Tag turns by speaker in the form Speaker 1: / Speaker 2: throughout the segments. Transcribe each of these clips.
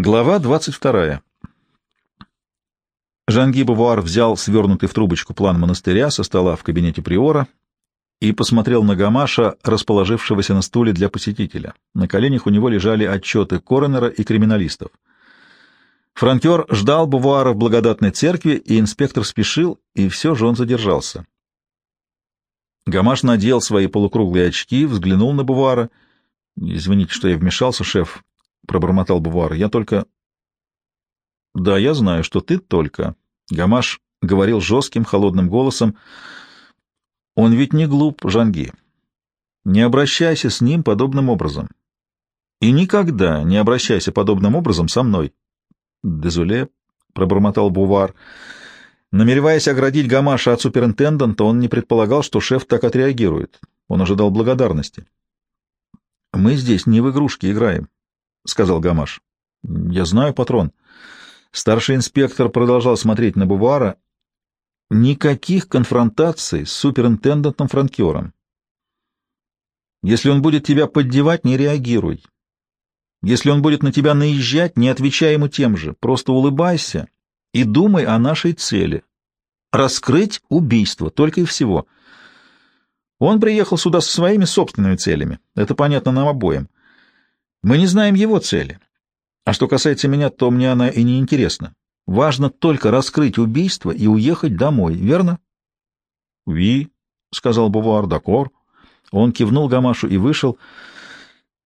Speaker 1: Глава 22. Жанги Бавуар взял свернутый в трубочку план монастыря со стола в кабинете приора и посмотрел на Гамаша, расположившегося на стуле для посетителя. На коленях у него лежали отчеты коронера и криминалистов. Франкер ждал Бавуара в благодатной церкви, и инспектор спешил, и все же он задержался. Гамаш надел свои полукруглые очки, взглянул на Бавуара. «Извините, что я вмешался, шеф», пробормотал Бувар. Я только... Да, я знаю, что ты только. Гамаш говорил жестким, холодным голосом. Он ведь не глуп, Жанги. Не обращайся с ним подобным образом. И никогда не обращайся подобным образом со мной. Дезуле, пробормотал Бувар. Намереваясь оградить Гамаша от суперинтенданта, он не предполагал, что шеф так отреагирует. Он ожидал благодарности. «Мы здесь не в игрушки играем. — сказал Гамаш. — Я знаю, патрон. Старший инспектор продолжал смотреть на Бувара. Никаких конфронтаций с суперинтендантом Франкером. Если он будет тебя поддевать, не реагируй. Если он будет на тебя наезжать, не отвечай ему тем же. Просто улыбайся и думай о нашей цели. Раскрыть убийство, только и всего. Он приехал сюда со своими собственными целями. Это понятно нам обоим. Мы не знаем его цели. А что касается меня, то мне она и не интересна. Важно только раскрыть убийство и уехать домой, верно? — Ви, — сказал Бувар, — дакор. Он кивнул Гамашу и вышел.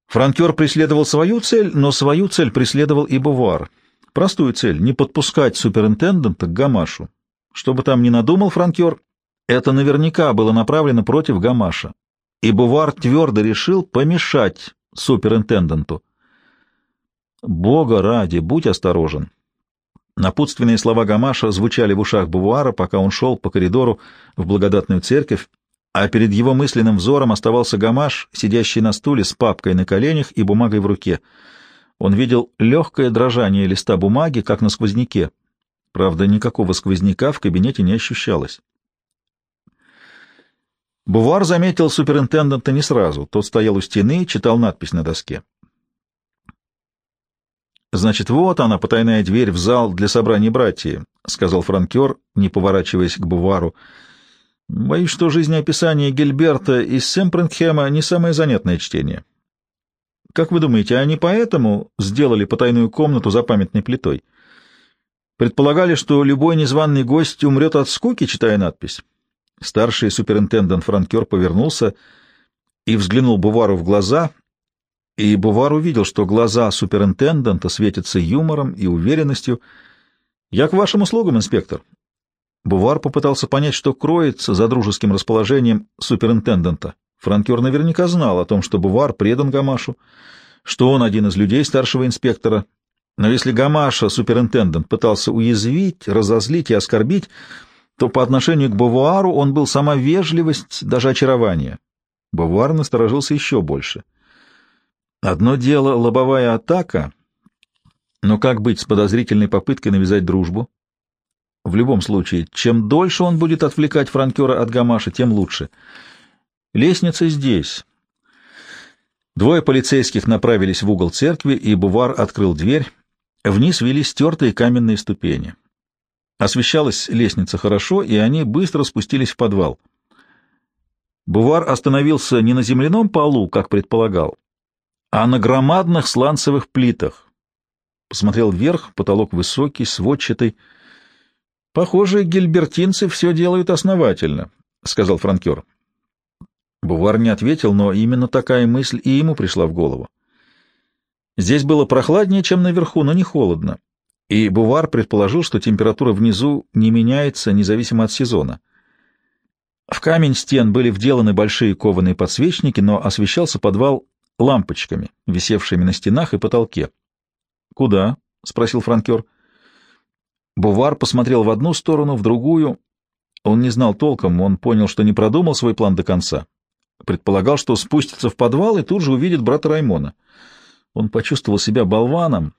Speaker 1: Франкер преследовал свою цель, но свою цель преследовал и Бувар. Простую цель — не подпускать суперинтендента к Гамашу. Что бы там ни надумал Франкер, это наверняка было направлено против Гамаша. И Бувар твердо решил помешать суперинтенданту. «Бога ради, будь осторожен!» Напутственные слова Гамаша звучали в ушах Бувуара, пока он шел по коридору в благодатную церковь, а перед его мысленным взором оставался Гамаш, сидящий на стуле с папкой на коленях и бумагой в руке. Он видел легкое дрожание листа бумаги, как на сквозняке. Правда, никакого сквозняка в кабинете не ощущалось. Бувар заметил суперинтендента не сразу. Тот стоял у стены и читал надпись на доске. «Значит, вот она, потайная дверь в зал для собраний братьев», — сказал франкер, не поворачиваясь к Бувару. «Боюсь, что жизнеописание Гильберта из Семпрингхема не самое занятное чтение. Как вы думаете, они поэтому сделали потайную комнату за памятной плитой? Предполагали, что любой незваный гость умрет от скуки, читая надпись?» Старший суперинтендант Франкер повернулся и взглянул Бувару в глаза, и Бувар увидел, что глаза суперинтенданта светятся юмором и уверенностью. «Я к вашим услугам, инспектор». Бувар попытался понять, что кроется за дружеским расположением суперинтенданта. Франкер наверняка знал о том, что Бувар предан Гамашу, что он один из людей старшего инспектора. Но если Гамаша, суперинтендант, пытался уязвить, разозлить и оскорбить, то по отношению к Бавуару он был сама вежливость, даже очарование. Бавуар насторожился еще больше. Одно дело — лобовая атака, но как быть с подозрительной попыткой навязать дружбу? В любом случае, чем дольше он будет отвлекать франкера от Гамаша, тем лучше. Лестница здесь. Двое полицейских направились в угол церкви, и Бувар открыл дверь. Вниз вели стертые каменные ступени. Освещалась лестница хорошо, и они быстро спустились в подвал. Бувар остановился не на земляном полу, как предполагал, а на громадных сланцевых плитах. Посмотрел вверх, потолок высокий, сводчатый. — Похоже, гильбертинцы все делают основательно, — сказал франкер. Бувар не ответил, но именно такая мысль и ему пришла в голову. Здесь было прохладнее, чем наверху, но не холодно и Бувар предположил, что температура внизу не меняется независимо от сезона. В камень стен были вделаны большие кованые подсвечники, но освещался подвал лампочками, висевшими на стенах и потолке. «Куда?» — спросил франкер. Бувар посмотрел в одну сторону, в другую. Он не знал толком, он понял, что не продумал свой план до конца. Предполагал, что спустится в подвал и тут же увидит брата Раймона. Он почувствовал себя болваном,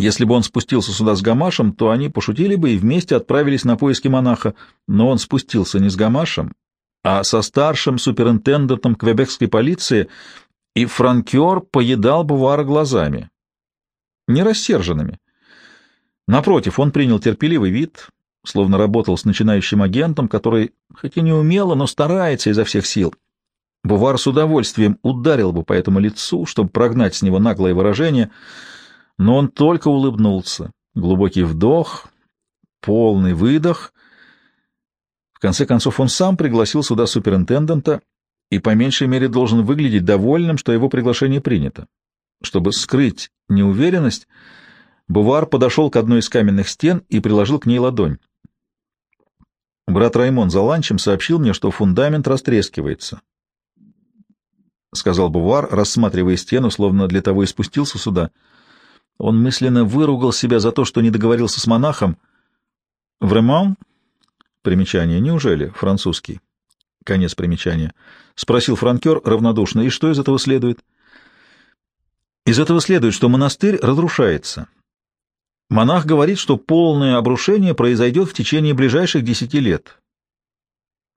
Speaker 1: если бы он спустился сюда с Гамашем, то они пошутили бы и вместе отправились на поиски монаха, но он спустился не с Гамашем, а со старшим суперинтендантом квебекской полиции, и франкер поедал Бувара глазами. не рассерженными. Напротив, он принял терпеливый вид, словно работал с начинающим агентом, который, хоть и не умело, но старается изо всех сил. Бувар с удовольствием ударил бы по этому лицу, чтобы прогнать с него наглое выражение, но он только улыбнулся. Глубокий вдох, полный выдох. В конце концов, он сам пригласил сюда суперинтендента и по меньшей мере должен выглядеть довольным, что его приглашение принято. Чтобы скрыть неуверенность, Бувар подошел к одной из каменных стен и приложил к ней ладонь. Брат Раймон за ланчем сообщил мне, что фундамент растрескивается. — сказал Бувар, рассматривая стену, словно для того и спустился сюда. Он мысленно выругал себя за то, что не договорился с монахом. — Времон? — Примечание. Неужели? Французский. Конец примечания. — спросил франкер равнодушно. — И что из этого следует? — Из этого следует, что монастырь разрушается. Монах говорит, что полное обрушение произойдет в течение ближайших десяти лет.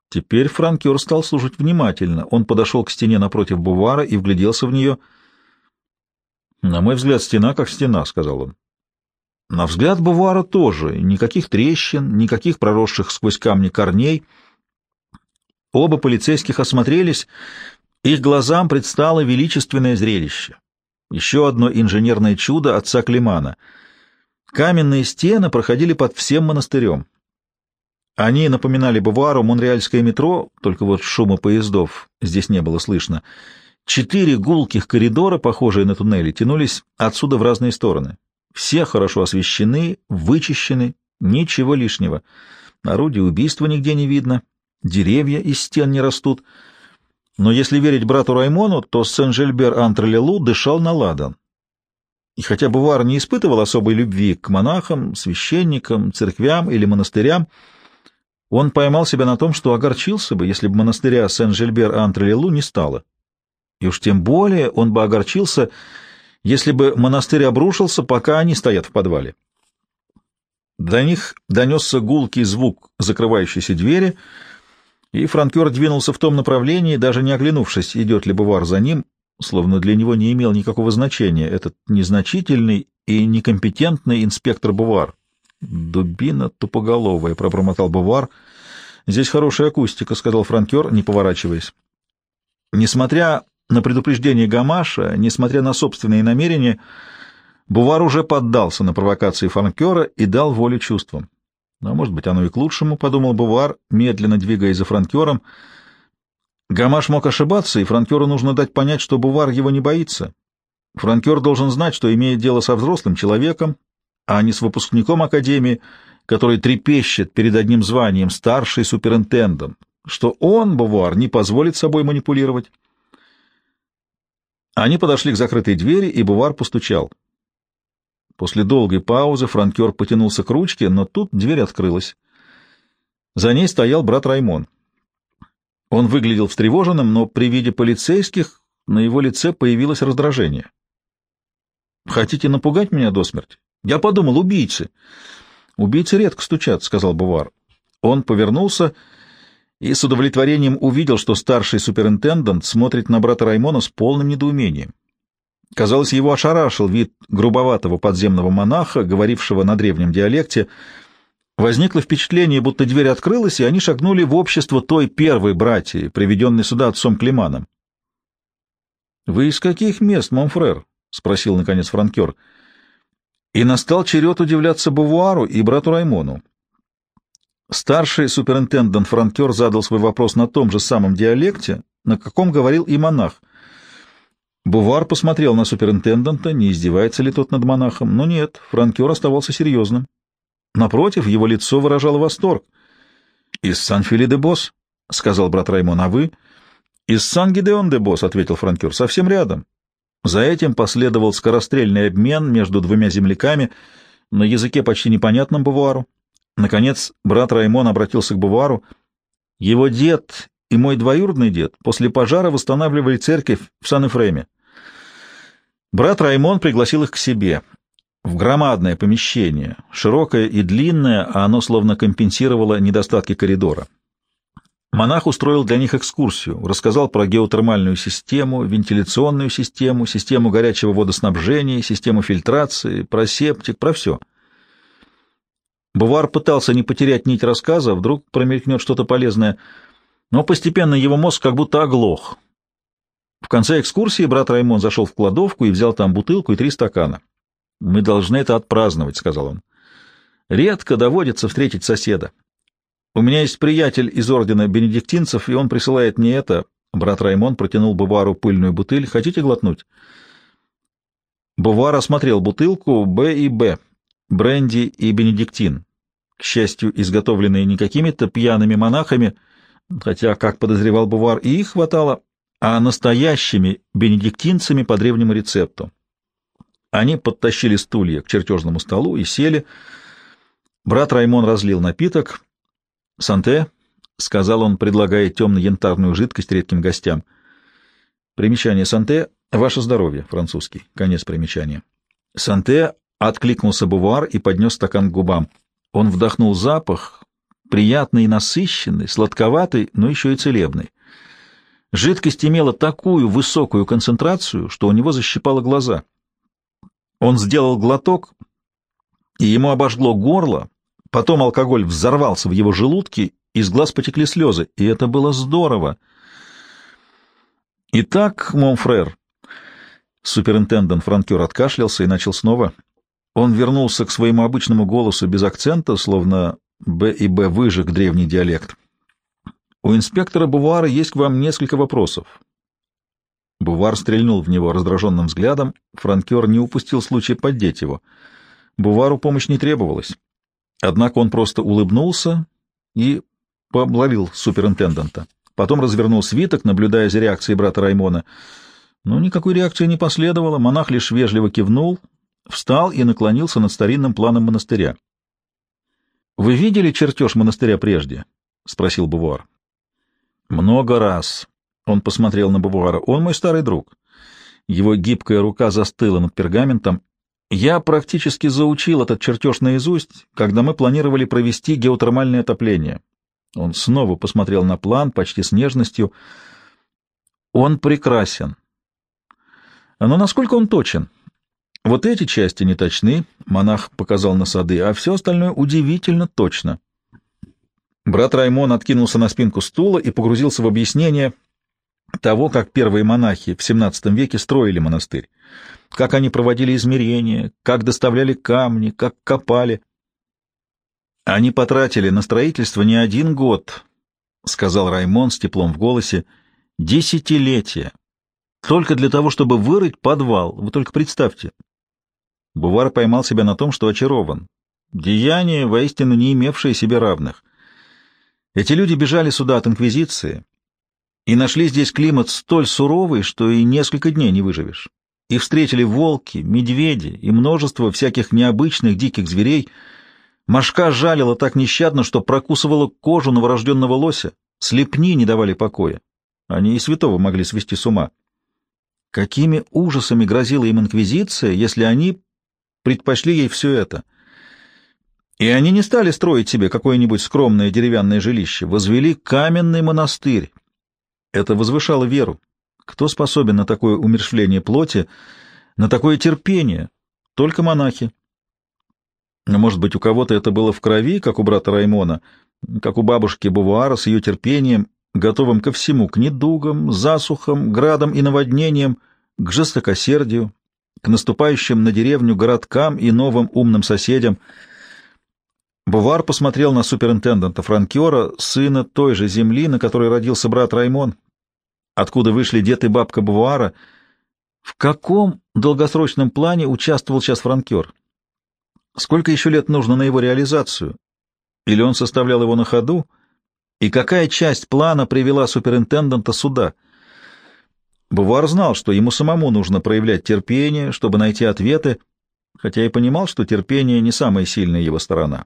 Speaker 1: Теперь франкер стал слушать внимательно. Он подошел к стене напротив бувара и вгляделся в нее. «На мой взгляд, стена как стена», — сказал он. На взгляд бувара тоже. Никаких трещин, никаких проросших сквозь камни корней. Оба полицейских осмотрелись. Их глазам предстало величественное зрелище. Еще одно инженерное чудо отца Климана. Каменные стены проходили под всем монастырем. Они напоминали Бавуару монреальское метро, только вот шума поездов здесь не было слышно. Четыре гулких коридора, похожие на туннели, тянулись отсюда в разные стороны. Все хорошо освещены, вычищены, ничего лишнего. Орудия убийства нигде не видно, деревья из стен не растут. Но если верить брату Раймону, то Сен-Жильбер-Антрелелу дышал на ладан. И хотя Бувар не испытывал особой любви к монахам, священникам, церквям или монастырям, он поймал себя на том, что огорчился бы, если бы монастыря Сен-Жильбер-Антрелелу не стало. И уж тем более он бы огорчился, если бы монастырь обрушился, пока они стоят в подвале. До них донесся гулкий звук закрывающейся двери, и франкер двинулся в том направлении, даже не оглянувшись, идет ли Бувар за ним, словно для него не имел никакого значения этот незначительный и некомпетентный инспектор Бувар. «Дубина тупоголовая», — пробормотал Бувар. «Здесь хорошая акустика», — сказал франкер, не поворачиваясь. Несмотря на предупреждение Гамаша, несмотря на собственные намерения, Бувар уже поддался на провокации франкера и дал волю чувствам. А может быть, оно и к лучшему, — подумал Бувар, медленно двигаясь за франкером. Гамаш мог ошибаться, и франкеру нужно дать понять, что Бувар его не боится. Франкер должен знать, что имеет дело со взрослым человеком, а не с выпускником академии, который трепещет перед одним званием старший суперинтендент, что он, Бувар, не позволит собой манипулировать. Они подошли к закрытой двери, и Бувар постучал. После долгой паузы франкер потянулся к ручке, но тут дверь открылась. За ней стоял брат Раймон. Он выглядел встревоженным, но при виде полицейских на его лице появилось раздражение. «Хотите напугать меня до смерти? Я подумал, убийцы. Убийцы редко стучат, сказал Бувар. Он повернулся с удовлетворением увидел, что старший суперинтендант смотрит на брата Раймона с полным недоумением. Казалось, его ошарашил вид грубоватого подземного монаха, говорившего на древнем диалекте. Возникло впечатление, будто дверь открылась, и они шагнули в общество той первой братьи, приведенной сюда отцом Климаном. — Вы из каких мест, Монфрер? — спросил, наконец, франкер. — и настал черед удивляться Бувуару и брату Раймону. Старший суперинтендант Франкер задал свой вопрос на том же самом диалекте, на каком говорил и монах. Бувар посмотрел на суперинтенданта, не издевается ли тот над монахом, но нет, Франкер оставался серьезным. Напротив, его лицо выражало восторг. «Из Сан-Фили-де-Босс», — сказал брат Раймон, — «а вы?» «Из Сан-Гидеон-де-Босс», — ответил Франкер, — «совсем рядом. За этим последовал скорострельный обмен между двумя земляками на языке почти непонятном Бавуару. Наконец, брат Раймон обратился к Бавуару. Его дед и мой двоюродный дед после пожара восстанавливали церковь в Сан-Эфреме. Брат Раймон пригласил их к себе в громадное помещение, широкое и длинное, а оно словно компенсировало недостатки коридора. Монах устроил для них экскурсию, рассказал про геотермальную систему, вентиляционную систему, систему горячего водоснабжения, систему фильтрации, про септик, про все. Бувар пытался не потерять нить рассказа, вдруг промелькнет что-то полезное, но постепенно его мозг как будто оглох. В конце экскурсии брат Раймон зашел в кладовку и взял там бутылку и три стакана. «Мы должны это отпраздновать», — сказал он. «Редко доводится встретить соседа. У меня есть приятель из ордена бенедиктинцев, и он присылает мне это. Брат Раймон протянул Бувару пыльную бутыль. Хотите глотнуть? Бувар осмотрел бутылку Б и Б, бренди и бенедиктин. К счастью, изготовленные не какими-то пьяными монахами, хотя, как подозревал Бувар, и их хватало, а настоящими бенедиктинцами по древнему рецепту. Они подтащили стулья к чертежному столу и сели. Брат Раймон разлил напиток, «Санте», — сказал он, предлагая темно-янтарную жидкость редким гостям. Примечание «Санте» — «Ваше здоровье», французский. Конец примечания. «Санте» откликнулся Бувуар и поднес стакан к губам. Он вдохнул запах, приятный и насыщенный, сладковатый, но еще и целебный. Жидкость имела такую высокую концентрацию, что у него защипало глаза. Он сделал глоток, и ему обожгло горло, Потом алкоголь взорвался в его желудке, из глаз потекли слезы, и это было здорово. «Итак, Монфрер...» Суперинтендант Франкер откашлялся и начал снова. Он вернулся к своему обычному голосу без акцента, словно «Б» и «Б» выжег древний диалект. «У инспектора Бувара есть к вам несколько вопросов». Бувар стрельнул в него раздраженным взглядом. Франкер не упустил случая поддеть его. Бувару помощь не требовалась. Однако он просто улыбнулся и поблавил суперинтенданта. Потом развернул свиток, наблюдая за реакцией брата Раймона. Но никакой реакции не последовало, монах лишь вежливо кивнул, встал и наклонился над старинным планом монастыря. — Вы видели чертеж монастыря прежде? — спросил Бувуар. — Много раз. Он посмотрел на Бувуара. — Он мой старый друг. Его гибкая рука застыла над пергаментом. Я практически заучил этот чертеж наизусть, когда мы планировали провести геотермальное отопление. Он снова посмотрел на план почти с нежностью. Он прекрасен. Но насколько он точен? Вот эти части не точны, монах показал на сады, а все остальное удивительно точно. Брат Раймон откинулся на спинку стула и погрузился в объяснение того, как первые монахи в XVII веке строили монастырь как они проводили измерения, как доставляли камни, как копали. Они потратили на строительство не один год, — сказал Раймон с теплом в голосе, — десятилетия. Только для того, чтобы вырыть подвал. Вы только представьте. Бувар поймал себя на том, что очарован. Деяние, воистину не имевшее себе равных. Эти люди бежали сюда от Инквизиции и нашли здесь климат столь суровый, что и несколько дней не выживешь. Их встретили волки, медведи и множество всяких необычных диких зверей. Машка жалила так нещадно, что прокусывала кожу новорожденного лося. Слепни не давали покоя. Они и святого могли свести с ума. Какими ужасами грозила им инквизиция, если они предпочли ей все это? И они не стали строить себе какое-нибудь скромное деревянное жилище, возвели каменный монастырь. Это возвышало веру. Кто способен на такое умершвление плоти, на такое терпение? Только монахи. Может быть, у кого-то это было в крови, как у брата Раймона, как у бабушки Бувуара с ее терпением, готовым ко всему, к недугам, засухам, градам и наводнениям, к жестокосердию, к наступающим на деревню городкам и новым умным соседям. Бувар посмотрел на суперинтенданта Франкера, сына той же земли, на которой родился брат Раймон, откуда вышли дед и бабка Бувуара, в каком долгосрочном плане участвовал сейчас франкер? Сколько еще лет нужно на его реализацию? Или он составлял его на ходу? И какая часть плана привела суперинтенданта сюда? Бувар знал, что ему самому нужно проявлять терпение, чтобы найти ответы, хотя и понимал, что терпение не самая сильная его сторона.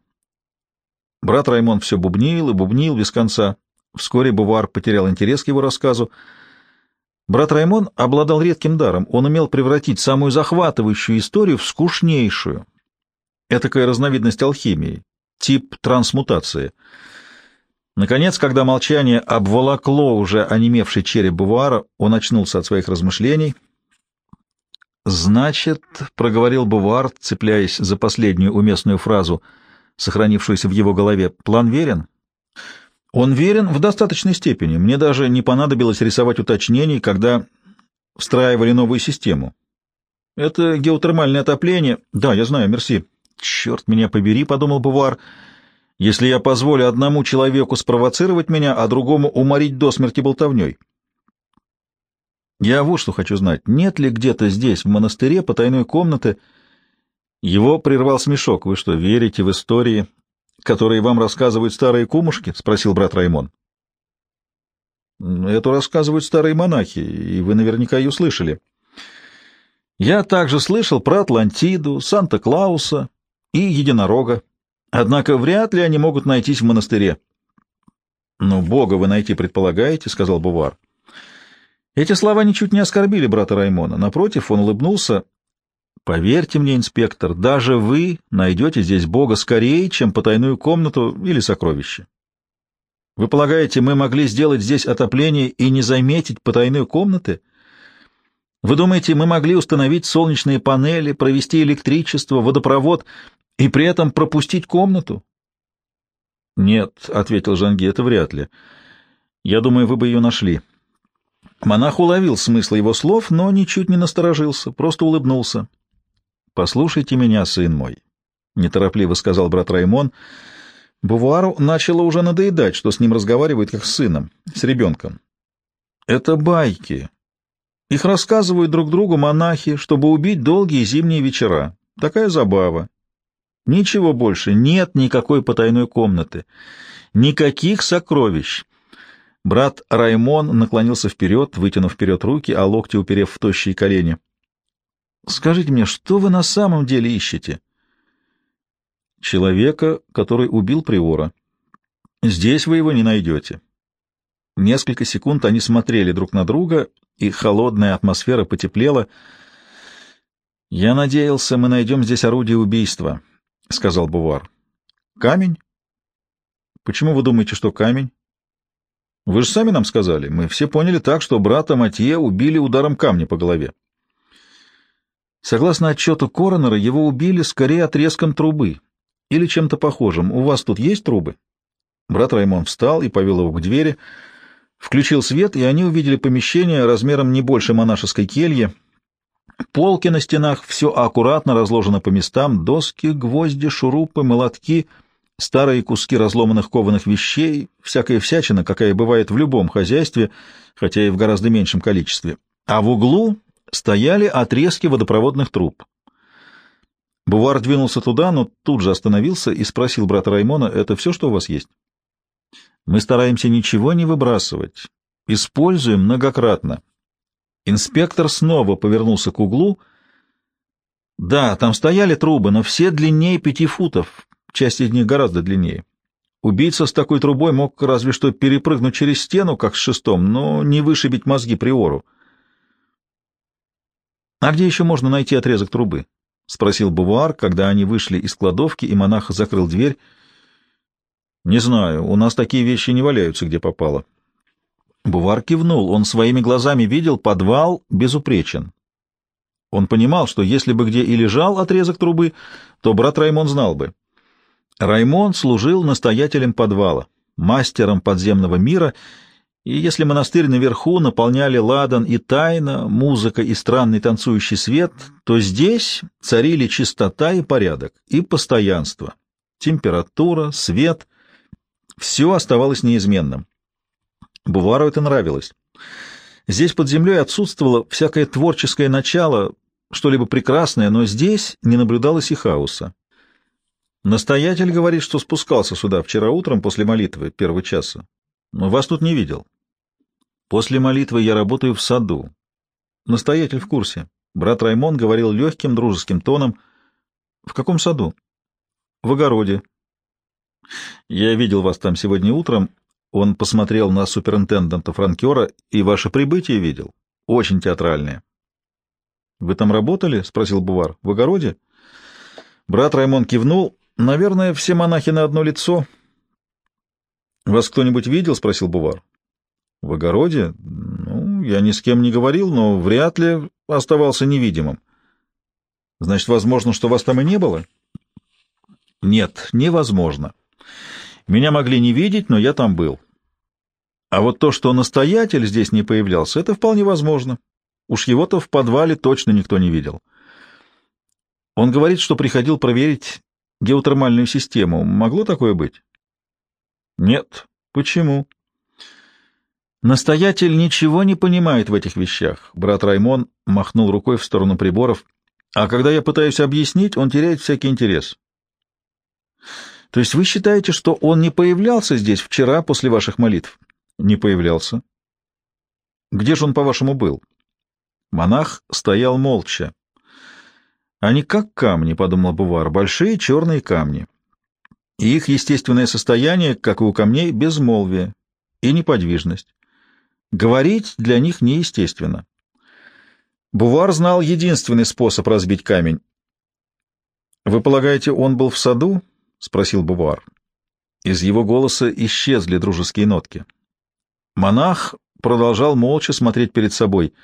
Speaker 1: Брат Раймон все бубнил и бубнил без конца. Вскоре Бувар потерял интерес к его рассказу, Брат Раймон обладал редким даром. Он умел превратить самую захватывающую историю в скучнейшую. Этакая разновидность алхимии, тип трансмутации. Наконец, когда молчание обволокло уже онемевший череп Бувара, он очнулся от своих размышлений. «Значит, — проговорил Бувар, цепляясь за последнюю уместную фразу, сохранившуюся в его голове, — план верен?» «Он верен в достаточной степени. Мне даже не понадобилось рисовать уточнений, когда встраивали новую систему. Это геотермальное отопление. Да, я знаю, мерси. Черт меня побери, — подумал Бувар, — если я позволю одному человеку спровоцировать меня, а другому уморить до смерти болтовней. Я вот что хочу знать, нет ли где-то здесь, в монастыре, потайной комнаты... Его прервал смешок. Вы что, верите в истории, которые вам рассказывают старые кумушки? — спросил брат Раймон. Эту рассказывают старые монахи, и вы наверняка ее слышали. Я также слышал про Атлантиду, Санта-Клауса и Единорога. Однако вряд ли они могут найтись в монастыре. — Но Бога вы найти предполагаете, — сказал Бувар. Эти слова ничуть не оскорбили брата Раймона. Напротив, он улыбнулся. — Поверьте мне, инспектор, даже вы найдете здесь Бога скорее, чем потайную комнату или сокровище. Вы полагаете, мы могли сделать здесь отопление и не заметить потайной комнаты? Вы думаете, мы могли установить солнечные панели, провести электричество, водопровод и при этом пропустить комнату? — Нет, — ответил Жанги, — это вряд ли. Я думаю, вы бы ее нашли. Монах уловил смысл его слов, но ничуть не насторожился, просто улыбнулся. — Послушайте меня, сын мой, — неторопливо сказал брат Раймон. Бувуару начало уже надоедать, что с ним разговаривают как с сыном, с ребенком. — Это байки. Их рассказывают друг другу монахи, чтобы убить долгие зимние вечера. Такая забава. Ничего больше, нет никакой потайной комнаты, никаких сокровищ. Брат Раймон наклонился вперед, вытянув вперед руки, а локти уперев в тощие колени. — Скажите мне, что вы на самом деле ищете? — Человека, который убил Приора. Здесь вы его не найдете. Несколько секунд они смотрели друг на друга, и холодная атмосфера потеплела. — Я надеялся, мы найдем здесь орудие убийства, — сказал Бувар. — Камень? — Почему вы думаете, что камень? — Вы же сами нам сказали. Мы все поняли так, что брата Матье убили ударом камня по голове. Согласно отчету коронера, его убили скорее отрезком трубы или чем-то похожим. У вас тут есть трубы? Брат Раймон встал и повел его к двери, включил свет, и они увидели помещение размером не больше монашеской кельи, Полки на стенах, все аккуратно разложено по местам, доски, гвозди, шурупы, молотки, старые куски разломанных кованых вещей, всякая всячина, какая бывает в любом хозяйстве, хотя и в гораздо меньшем количестве. А в углу стояли отрезки водопроводных труб. Бувар двинулся туда, но тут же остановился и спросил брата Раймона, «Это все, что у вас есть?» «Мы стараемся ничего не выбрасывать. Используем многократно. Инспектор снова повернулся к углу. Да, там стояли трубы, но все длиннее пяти футов, часть из них гораздо длиннее. Убийца с такой трубой мог разве что перепрыгнуть через стену, как с шестом, но не вышибить мозги приору. — А где еще можно найти отрезок трубы? — спросил Бавуар, когда они вышли из кладовки, и монах закрыл дверь. — Не знаю, у нас такие вещи не валяются, где попало. Бувар кивнул. Он своими глазами видел, подвал безупречен. Он понимал, что если бы где и лежал отрезок трубы, то брат Раймон знал бы. Раймон служил настоятелем подвала, мастером подземного мира, и если монастырь наверху наполняли ладан и тайна, музыка и странный танцующий свет, то здесь царили чистота и порядок, и постоянство, температура, свет — все оставалось неизменным. Бувару это нравилось. Здесь под землей отсутствовало всякое творческое начало, что-либо прекрасное, но здесь не наблюдалось и хаоса. Настоятель говорит, что спускался сюда вчера утром после молитвы первого часа, но вас тут не видел. После молитвы я работаю в саду. Настоятель в курсе. Брат Раймон говорил легким дружеским тоном. В каком саду? В огороде. Я видел вас там сегодня утром. Он посмотрел на суперинтендента Франкера и ваше прибытие видел. Очень театральное. — Вы там работали? — спросил Бувар. — В огороде? Брат Раймон кивнул. — Наверное, все монахи на одно лицо. Вас кто-нибудь видел? — спросил Бувар. — В огороде? Ну, я ни с кем не говорил, но вряд ли оставался невидимым. — Значит, возможно, что вас там и не было? — Нет, невозможно. Меня могли не видеть, но я там был. А вот то, что настоятель здесь не появлялся, это вполне возможно. Уж его-то в подвале точно никто не видел. Он говорит, что приходил проверить геотермальную систему. Могло такое быть? Нет. Почему? Настоятель ничего не понимает в этих вещах. Брат Раймон махнул рукой в сторону приборов. А когда я пытаюсь объяснить, он теряет всякий интерес. То есть вы считаете, что он не появлялся здесь вчера после ваших молитв? Не появлялся. Где же он, по-вашему, был? Монах стоял молча. Они как камни, — подумал Бувар, — большие черные камни. И их естественное состояние, как и у камней, безмолвие и неподвижность. Говорить для них неестественно. Бувар знал единственный способ разбить камень. «Вы полагаете, он был в саду?» — спросил Бувар. Из его голоса исчезли дружеские нотки. Монах продолжал молча смотреть перед собой —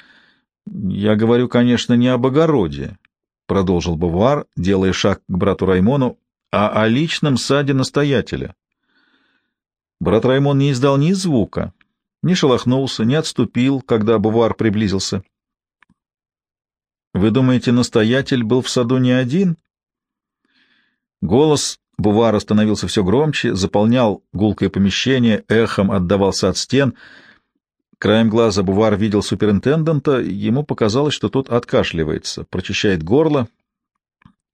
Speaker 1: «Я говорю, конечно, не об огороде», — продолжил Бавуар, делая шаг к брату Раймону, «а о личном саде настоятеля». Брат Раймон не издал ни звука, не шелохнулся, не отступил, когда Бавуар приблизился. «Вы думаете, настоятель был в саду не один?» Голос Бувара становился все громче, заполнял гулкое помещение, эхом отдавался от стен — Краем глаза Бувар видел суперинтендента, ему показалось, что тот откашливается, прочищает горло,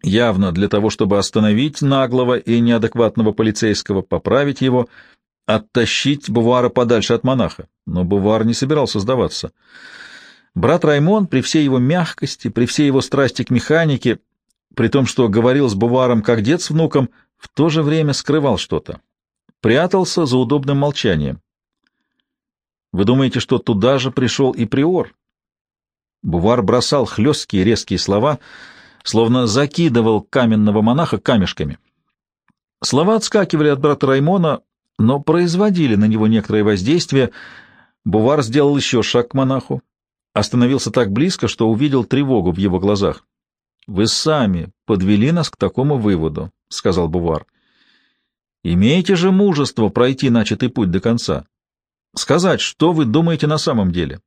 Speaker 1: явно для того, чтобы остановить наглого и неадекватного полицейского, поправить его, оттащить Бувара подальше от монаха. Но Бувар не собирался сдаваться. Брат Раймон при всей его мягкости, при всей его страсти к механике, при том, что говорил с Буваром как дед с внуком, в то же время скрывал что-то. Прятался за удобным молчанием. Вы думаете, что туда же пришел и приор? Бувар бросал хлесткие резкие слова, словно закидывал каменного монаха камешками. Слова отскакивали от брата Раймона, но производили на него некоторое воздействие. Бувар сделал еще шаг к монаху, остановился так близко, что увидел тревогу в его глазах. «Вы сами подвели нас к такому выводу», — сказал Бувар. «Имейте же мужество пройти начатый путь до конца сказать, что вы думаете на самом деле.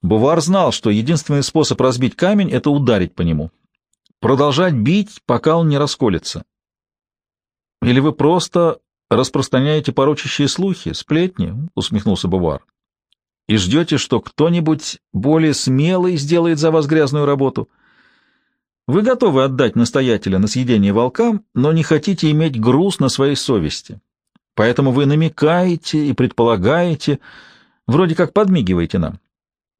Speaker 1: Бувар знал, что единственный способ разбить камень — это ударить по нему. Продолжать бить, пока он не расколется. Или вы просто распространяете порочащие слухи, сплетни, — усмехнулся Бувар, — и ждете, что кто-нибудь более смелый сделает за вас грязную работу. Вы готовы отдать настоятеля на съедение волкам, но не хотите иметь груз на своей совести. Поэтому вы намекаете и предполагаете, вроде как подмигиваете нам.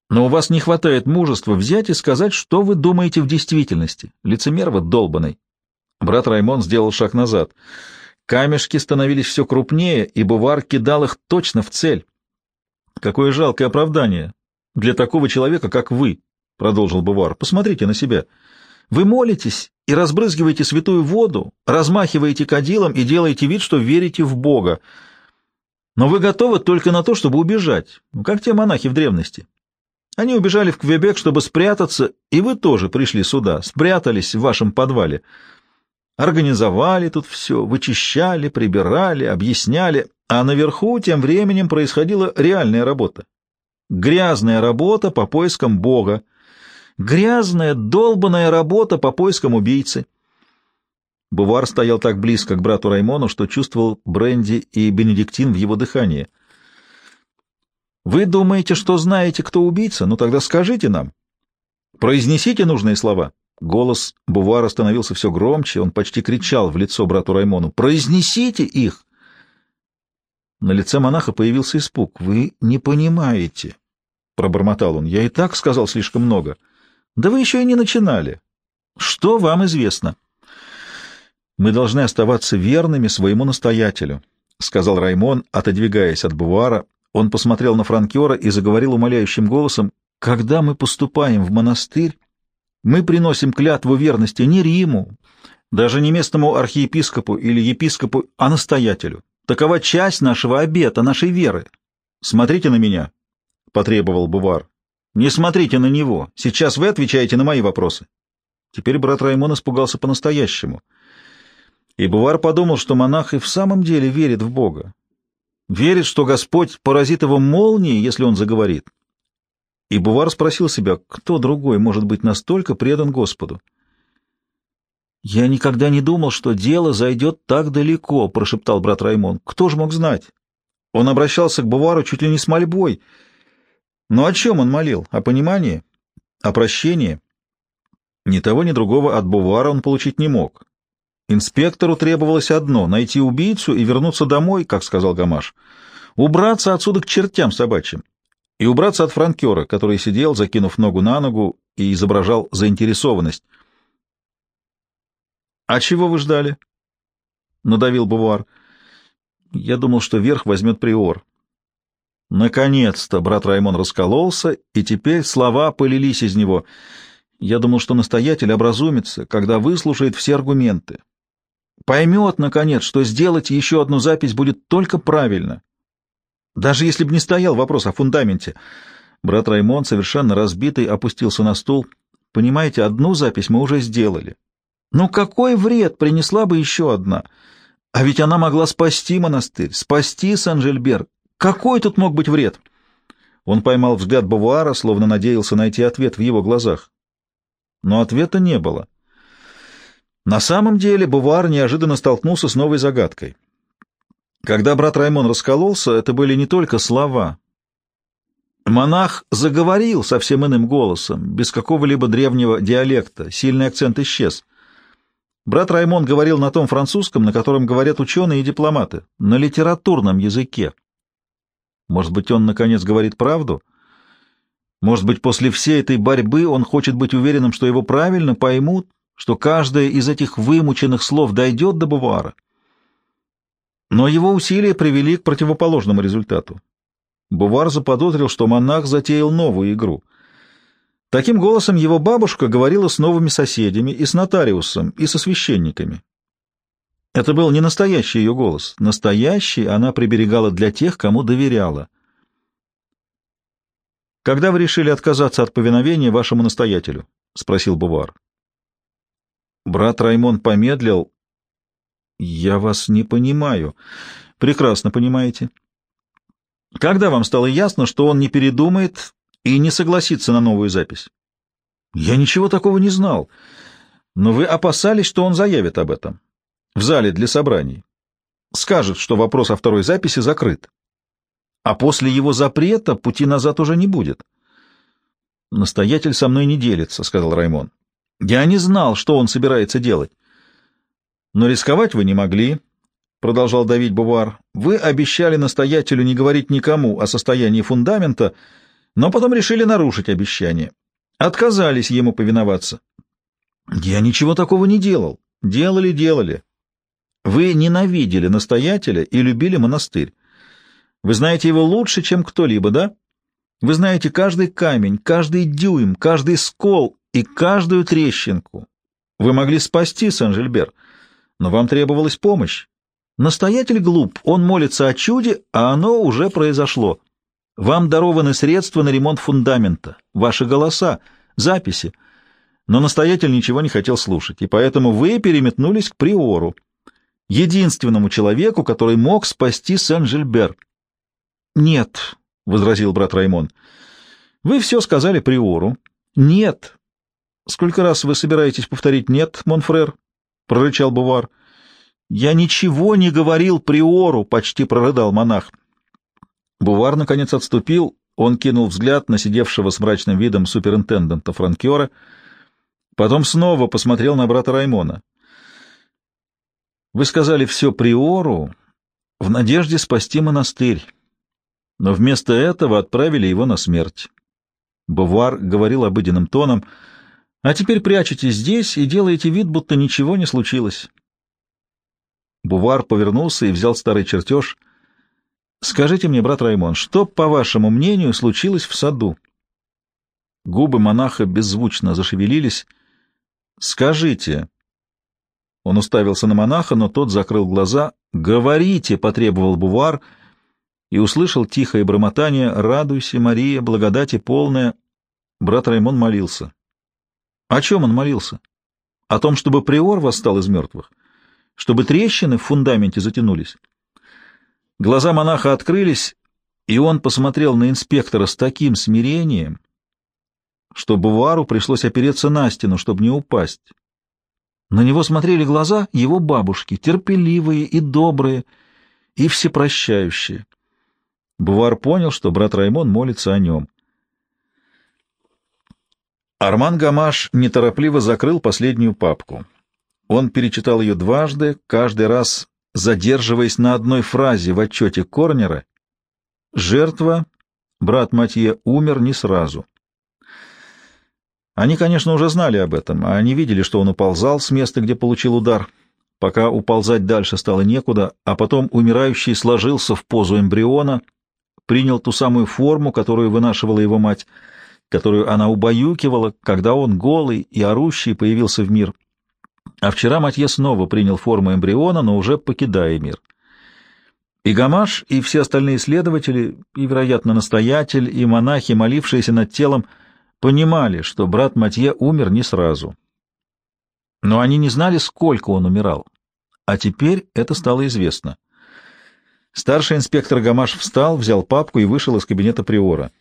Speaker 1: Но у вас не хватает мужества взять и сказать, что вы думаете в действительности. Лицемер вы долбанный. Брат Раймон сделал шаг назад. Камешки становились все крупнее, и Бувар кидал их точно в цель. Какое жалкое оправдание для такого человека, как вы, — продолжил Бувар. Посмотрите на себя. Вы молитесь и разбрызгиваете святую воду, размахиваете кадилом и делаете вид, что верите в Бога. Но вы готовы только на то, чтобы убежать, ну, как те монахи в древности. Они убежали в Квебек, чтобы спрятаться, и вы тоже пришли сюда, спрятались в вашем подвале. Организовали тут все, вычищали, прибирали, объясняли, а наверху тем временем происходила реальная работа. Грязная работа по поискам Бога, Грязная, долбанная работа по поискам убийцы. Бувар стоял так близко к брату Раймону, что чувствовал бренди и бенедиктин в его дыхании. «Вы думаете, что знаете, кто убийца? Ну тогда скажите нам. Произнесите нужные слова». Голос Бувара становился все громче, он почти кричал в лицо брату Раймону. «Произнесите их!» На лице монаха появился испуг. «Вы не понимаете», — пробормотал он. «Я и так сказал слишком много». Да вы еще и не начинали. Что вам известно? Мы должны оставаться верными своему настоятелю, сказал Раймон, отодвигаясь от бувара. Он посмотрел на франкера и заговорил умоляющим голосом: "Когда мы поступаем в монастырь, мы приносим клятву верности не Риму, даже не местному архиепископу или епископу, а настоятелю. Такова часть нашего обета, нашей веры. Смотрите на меня, — потребовал Бувар. Не смотрите на него. Сейчас вы отвечаете на мои вопросы. Теперь брат Раймон испугался по-настоящему. И Бувар подумал, что монах и в самом деле верит в Бога. Верит, что Господь поразит его молнией, если он заговорит. И Бувар спросил себя, кто другой может быть настолько предан Господу. «Я никогда не думал, что дело зайдет так далеко», — прошептал брат Раймон. «Кто же мог знать?» Он обращался к Бувару чуть ли не с мольбой. Но о чем он молил? О понимании? О прощении? Ни того, ни другого от Бувара он получить не мог. Инспектору требовалось одно — найти убийцу и вернуться домой, как сказал Гамаш. Убраться отсюда к чертям собачьим. И убраться от франкера, который сидел, закинув ногу на ногу, и изображал заинтересованность. «А чего вы ждали?» — надавил Бувар. «Я думал, что верх возьмет приор». Наконец-то брат Раймон раскололся, и теперь слова полились из него. Я думал, что настоятель образумится, когда выслушает все аргументы. Поймет, наконец, что сделать еще одну запись будет только правильно. Даже если бы не стоял вопрос о фундаменте. Брат Раймон, совершенно разбитый, опустился на стул. Понимаете, одну запись мы уже сделали. Ну какой вред принесла бы еще одна? А ведь она могла спасти монастырь, спасти Сан-Жильбер. Какой тут мог быть вред? Он поймал взгляд Бавуара, словно надеялся найти ответ в его глазах. Но ответа не было. На самом деле Бавуар неожиданно столкнулся с новой загадкой. Когда брат Раймон раскололся, это были не только слова. Монах заговорил совсем иным голосом, без какого-либо древнего диалекта, сильный акцент исчез. Брат Раймон говорил на том французском, на котором говорят ученые и дипломаты, на литературном языке. Может быть, он, наконец, говорит правду? Может быть, после всей этой борьбы он хочет быть уверенным, что его правильно поймут, что каждое из этих вымученных слов дойдет до Бувара? Но его усилия привели к противоположному результату. Бувар заподозрил, что монах затеял новую игру. Таким голосом его бабушка говорила с новыми соседями, и с нотариусом, и со священниками. Это был не настоящий ее голос. Настоящий она приберегала для тех, кому доверяла. «Когда вы решили отказаться от повиновения вашему настоятелю?» — спросил Бувар. Брат Раймон помедлил. «Я вас не понимаю. Прекрасно понимаете. Когда вам стало ясно, что он не передумает и не согласится на новую запись?» «Я ничего такого не знал, но вы опасались, что он заявит об этом в зале для собраний. Скажет, что вопрос о второй записи закрыт. А после его запрета пути назад уже не будет. «Настоятель со мной не делится», — сказал Раймон. «Я не знал, что он собирается делать». «Но рисковать вы не могли», — продолжал давить Бувар. «Вы обещали настоятелю не говорить никому о состоянии фундамента, но потом решили нарушить обещание. Отказались ему повиноваться». «Я ничего такого не делал. Делали, делали. Вы ненавидели настоятеля и любили монастырь. Вы знаете его лучше, чем кто-либо, да? Вы знаете каждый камень, каждый дюйм, каждый скол и каждую трещинку. Вы могли спасти Сен-Жильбер, но вам требовалась помощь. Настоятель глуп, он молится о чуде, а оно уже произошло. Вам дарованы средства на ремонт фундамента, ваши голоса, записи. Но настоятель ничего не хотел слушать, и поэтому вы переметнулись к приору единственному человеку, который мог спасти Сен-Жильбер. — Нет, — возразил брат Раймон, — вы все сказали приору. — Нет. — Сколько раз вы собираетесь повторить «нет», Монфрер? — прорычал Бувар. — Я ничего не говорил приору, — почти прорыдал монах. Бувар, наконец, отступил. Он кинул взгляд на сидевшего с мрачным видом суперинтендента Франкера, потом снова посмотрел на брата Раймона. Вы сказали все приору в надежде спасти монастырь, но вместо этого отправили его на смерть. Бувар говорил обыденным тоном, а теперь прячетесь здесь и делаете вид, будто ничего не случилось. Бувар повернулся и взял старый чертеж. «Скажите мне, брат Раймон, что, по вашему мнению, случилось в саду?» Губы монаха беззвучно зашевелились. «Скажите», он уставился на монаха, но тот закрыл глаза. «Говорите!» — потребовал Бувар и услышал тихое бормотание «Радуйся, Мария, благодати полная». Брат Раймон молился. О чем он молился? О том, чтобы приор восстал из мертвых? Чтобы трещины в фундаменте затянулись? Глаза монаха открылись, и он посмотрел на инспектора с таким смирением, что Бувару пришлось опереться на стену, чтобы не упасть. На него смотрели глаза его бабушки, терпеливые и добрые, и всепрощающие. Бувар понял, что брат Раймон молится о нем. Арман Гамаш неторопливо закрыл последнюю папку. Он перечитал ее дважды, каждый раз задерживаясь на одной фразе в отчете Корнера. «Жертва, брат Матье, умер не сразу». Они, конечно, уже знали об этом, а они видели, что он уползал с места, где получил удар, пока уползать дальше стало некуда, а потом умирающий сложился в позу эмбриона, принял ту самую форму, которую вынашивала его мать, которую она убаюкивала, когда он, голый и орущий, появился в мир. А вчера Матье снова принял форму эмбриона, но уже покидая мир. И Гамаш, и все остальные следователи, и, вероятно, настоятель, и монахи, молившиеся над телом, — понимали, что брат Матье умер не сразу. Но они не знали, сколько он умирал. А теперь это стало известно. Старший инспектор Гамаш встал, взял папку и вышел из кабинета приора.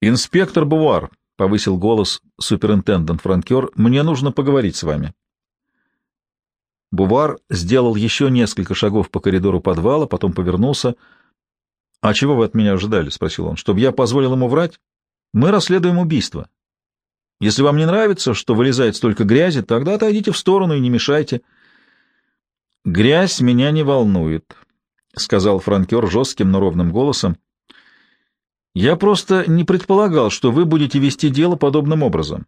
Speaker 1: «Инспектор Бувар», — повысил голос суперинтендант Франкер, — «мне нужно поговорить с вами». Бувар сделал еще несколько шагов по коридору подвала, потом повернулся — «А чего вы от меня ожидали?» — спросил он. «Чтобы я позволил ему врать? Мы расследуем убийство. Если вам не нравится, что вылезает столько грязи, тогда отойдите в сторону и не мешайте». «Грязь меня не волнует», — сказал франкер жестким, но ровным голосом. «Я просто не предполагал, что вы будете вести дело подобным образом».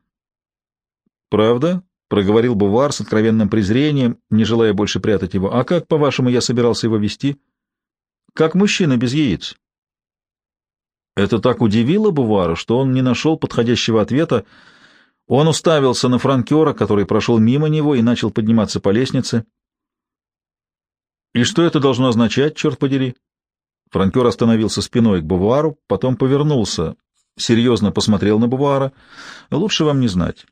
Speaker 1: «Правда?» — проговорил Бувар с откровенным презрением, не желая больше прятать его. «А как, по-вашему, я собирался его вести?» Как мужчина без яиц. Это так удивило Бувара, что он не нашел подходящего ответа. Он уставился на франкера, который прошел мимо него и начал подниматься по лестнице. «И что это должно означать, черт подери?» Франкер остановился спиной к Бувару, потом повернулся, серьезно посмотрел на Бувара. «Лучше вам не знать».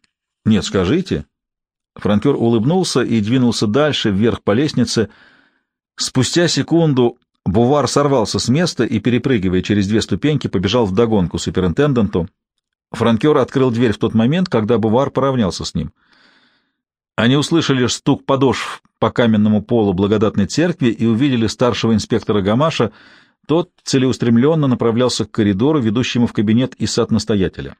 Speaker 1: «Нет, скажите». Франкер улыбнулся и двинулся дальше, вверх по лестнице. Спустя секунду Бувар сорвался с места и, перепрыгивая через две ступеньки, побежал вдогонку суперинтенданту. Франкер открыл дверь в тот момент, когда Бувар поравнялся с ним. Они услышали стук подошв по каменному полу благодатной церкви и увидели старшего инспектора Гамаша. Тот целеустремленно направлялся к коридору, ведущему в кабинет и сад настоятеля.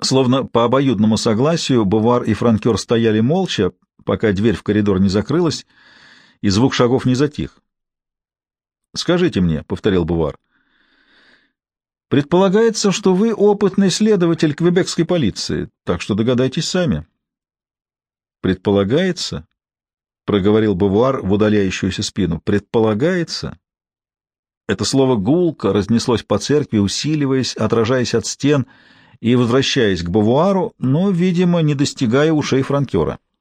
Speaker 1: Словно по обоюдному согласию, Бувар и Франкер стояли молча, пока дверь в коридор не закрылась, и звук шагов не затих. Скажите мне, — повторил Бувар. Предполагается, что вы опытный следователь квебекской полиции, так что догадайтесь сами. Предполагается, — проговорил Бувар в удаляющуюся спину, — предполагается. Это слово «гулко» разнеслось по церкви, усиливаясь, отражаясь от стен и возвращаясь к Бувуару, но, видимо, не достигая ушей франкера. —